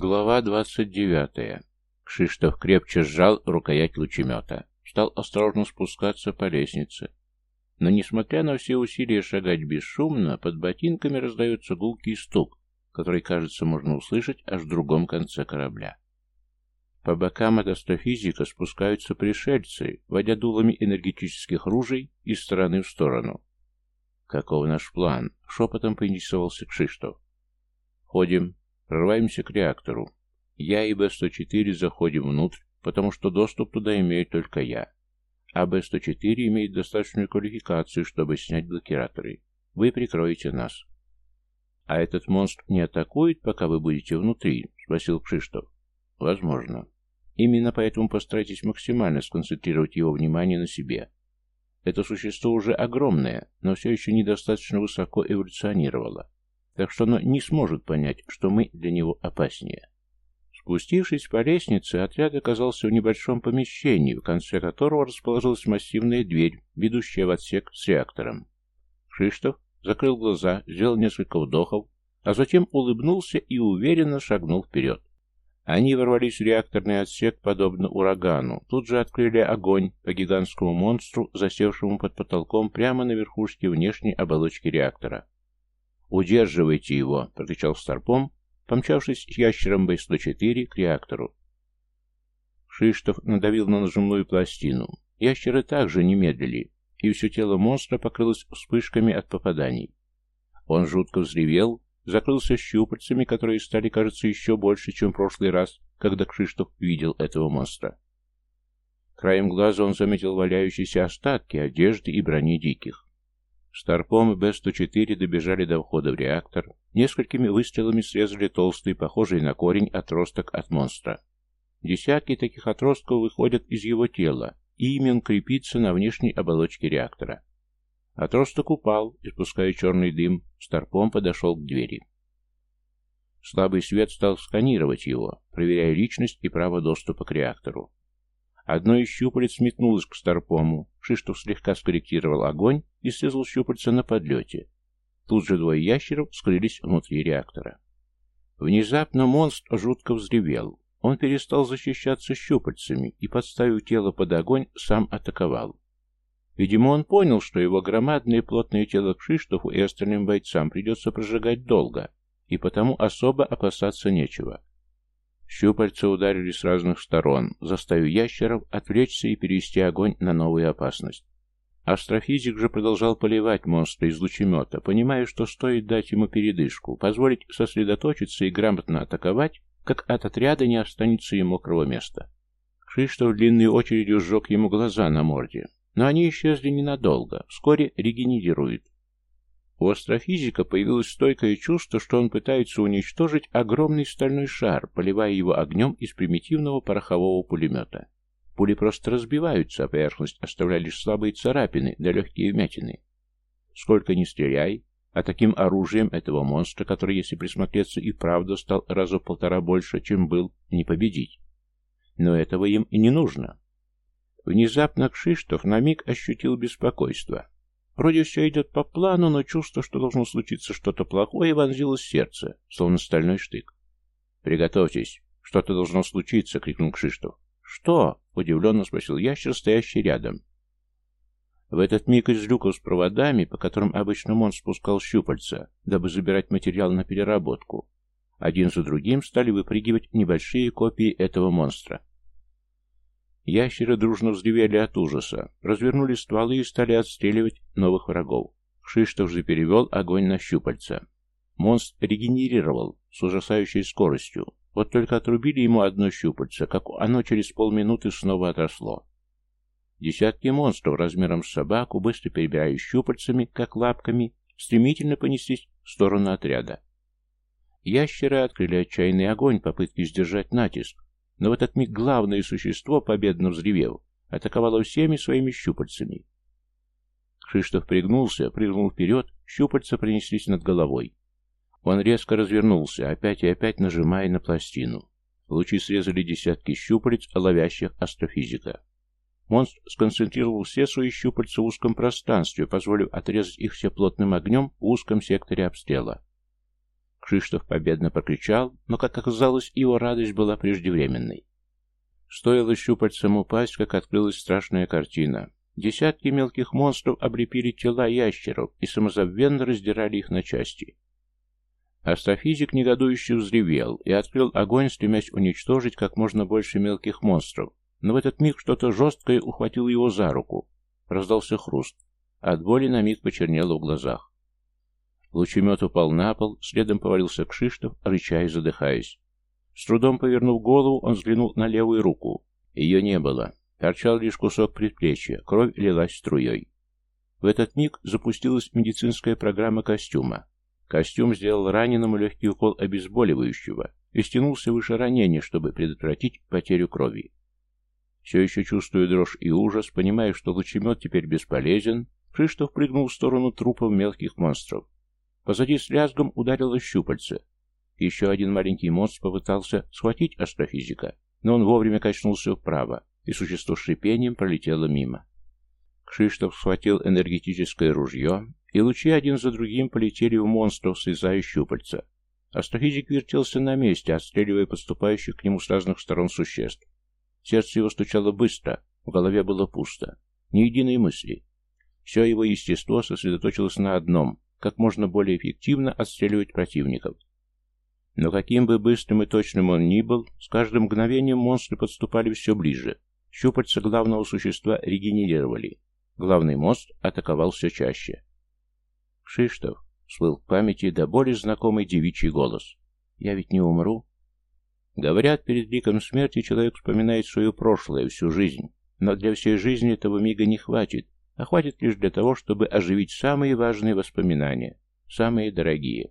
Глава двадцать девятая. Кшиштов крепче сжал рукоять лучемета. Стал осторожно спускаться по лестнице. Но, несмотря на все усилия шагать бесшумно, под ботинками раздается гулкий стук, который, кажется, можно услышать аж в другом конце корабля. По бокам от астрофизика спускаются пришельцы, водя дулами энергетических ружей из стороны в сторону. «Каков наш план?» — шепотом поинтересовался Кшиштов. «Ходим, прорываемся к реактору. Я и Б-104 заходим внутрь, потому что доступ туда имею только я. А Б-104 имеет достаточную квалификацию, чтобы снять блокираторы. Вы прикроете нас». «А этот монстр не атакует, пока вы будете внутри?» — спросил Кшиштов. «Возможно. Именно поэтому постарайтесь максимально сконцентрировать его внимание на себе. Это существо уже огромное, но все еще недостаточно высоко эволюционировало, так что оно не сможет понять, что мы для него опаснее. Спустившись по лестнице, отряд оказался в небольшом помещении, в конце которого расположилась массивная дверь, ведущая в отсек с реактором. Шиштов закрыл глаза, сделал несколько вдохов, а затем улыбнулся и уверенно шагнул вперед. Они ворвались в реакторный отсек, подобно урагану. Тут же открыли огонь по гигантскому монстру, засевшему под потолком прямо на верхушке внешней оболочки реактора. «Удерживайте его!» — прокричал Старпом, помчавшись с ящером Б-104 к реактору. Шиштов надавил на нажимную пластину. Ящеры также не медлили, и все тело монстра покрылось вспышками от попаданий. Он жутко взревел, закрылся щупальцами, которые стали, кажется, еще больше, чем в прошлый раз, когда Кшиштоф видел этого монстра. Краем глаза он заметил валяющиеся остатки одежды и брони диких. Старпом и Б-104 добежали до входа в реактор, несколькими выстрелами срезали толстый, похожий на корень, отросток от монстра. Десятки таких отростков выходят из его тела, и ими он крепится на внешней оболочке реактора. Отросток упал, испуская черный дым, Старпом подошел к двери. Слабый свет стал сканировать его, проверяя личность и право доступа к реактору. Одно из щупалец метнулось к Старпому, Шиштов слегка скорректировал огонь и срезал щупальца на подлете. Тут же двое ящеров скрылись внутри реактора. Внезапно монстр жутко взревел. Он перестал защищаться щупальцами и, подставив тело под огонь, сам атаковал. Видимо, он понял, что его громадное плотное тело Кшиштофу и остальным бойцам придется прожигать долго, и потому особо опасаться нечего. Щупальца ударили с разных сторон, заставив ящеров отвлечься и перевести огонь на новую опасность. Астрофизик же продолжал поливать монстра из лучемета, понимая, что стоит дать ему передышку, позволить сосредоточиться и грамотно атаковать, как от отряда не останется и мокрого места. Кшиштов длинной очередью сжег ему глаза на морде. Но они исчезли ненадолго, вскоре регенерируют. У астрофизика появилось стойкое чувство, что он пытается уничтожить огромный стальной шар, поливая его огнем из примитивного порохового пулемета. Пули просто разбиваются, а поверхность оставляя лишь слабые царапины да легкие вмятины. Сколько ни стреляй, а таким оружием этого монстра, который, если присмотреться, и правда стал раза в полтора больше, чем был, не победить. Но этого им и не нужно. Внезапно Кшиштов на миг ощутил беспокойство. Вроде все идет по плану, но чувство, что должно случиться что-то плохое, вонзилось в сердце, словно стальной штык. «Приготовьтесь! Что-то должно случиться!» — крикнул Кшиштов. «Что?» — удивленно спросил ящер, стоящий рядом. В этот миг из люков с проводами, по которым обычно монстр спускал щупальца, дабы забирать материал на переработку, один за другим стали выпрыгивать небольшие копии этого монстра. Ящеры дружно взревели от ужаса, развернули стволы и стали отстреливать новых врагов. Шиштов же перевел огонь на щупальца. Монстр регенерировал с ужасающей скоростью. Вот только отрубили ему одно щупальце, как оно через полминуты снова отросло. Десятки монстров размером с собаку, быстро перебирая щупальцами, как лапками, стремительно понеслись в сторону отряда. Ящеры открыли отчаянный огонь, попытки сдержать натиск, но в этот миг главное существо, победно взревев, атаковало всеми своими щупальцами. Кшиштов пригнулся, прыгнул вперед, щупальца принеслись над головой. Он резко развернулся, опять и опять нажимая на пластину. Лучи срезали десятки щупалец, ловящих астрофизика. Монстр сконцентрировал все свои щупальца в узком пространстве, позволив отрезать их все плотным огнем в узком секторе обстрела. Кшиштов победно прокричал, но, как оказалось, его радость была преждевременной. Стоило щупальцам упасть, как открылась страшная картина. Десятки мелких монстров облепили тела ящеров и самозабвенно раздирали их на части. Астрофизик негодующе взревел и открыл огонь, стремясь уничтожить как можно больше мелких монстров, но в этот миг что-то жесткое ухватило его за руку. Раздался хруст. От боли на миг почернело в глазах. Лучемет упал на пол, следом повалился Кшиштов, рыча и задыхаясь. С трудом повернув голову, он взглянул на левую руку. Ее не было. Торчал лишь кусок предплечья, кровь лилась струей. В этот миг запустилась медицинская программа костюма. Костюм сделал раненому легкий укол обезболивающего и стянулся выше ранения, чтобы предотвратить потерю крови. Все еще чувствуя дрожь и ужас, понимая, что лучемет теперь бесполезен, Кшиштов прыгнул в сторону трупов мелких монстров. Позади с лязгом ударило щупальце. Еще один маленький монстр попытался схватить астрофизика, но он вовремя качнулся вправо, и существо с шипением пролетело мимо. Кшиштов схватил энергетическое ружье, и лучи один за другим полетели в монстров, срезая щупальца. Астрофизик вертелся на месте, отстреливая подступающих к нему с разных сторон существ. Сердце его стучало быстро, в голове было пусто. Ни единой мысли. Все его естество сосредоточилось на одном как можно более эффективно отстреливать противников. Но каким бы быстрым и точным он ни был, с каждым мгновением монстры подступали все ближе. Щупальца главного существа регенерировали. Главный мост атаковал все чаще. «Кшиштов!» — всплыл в памяти до боли знакомый девичий голос. «Я ведь не умру?» Говорят, перед ликом смерти человек вспоминает свое прошлое, всю жизнь. Но для всей жизни этого мига не хватит, а хватит лишь для того, чтобы оживить самые важные воспоминания, самые дорогие.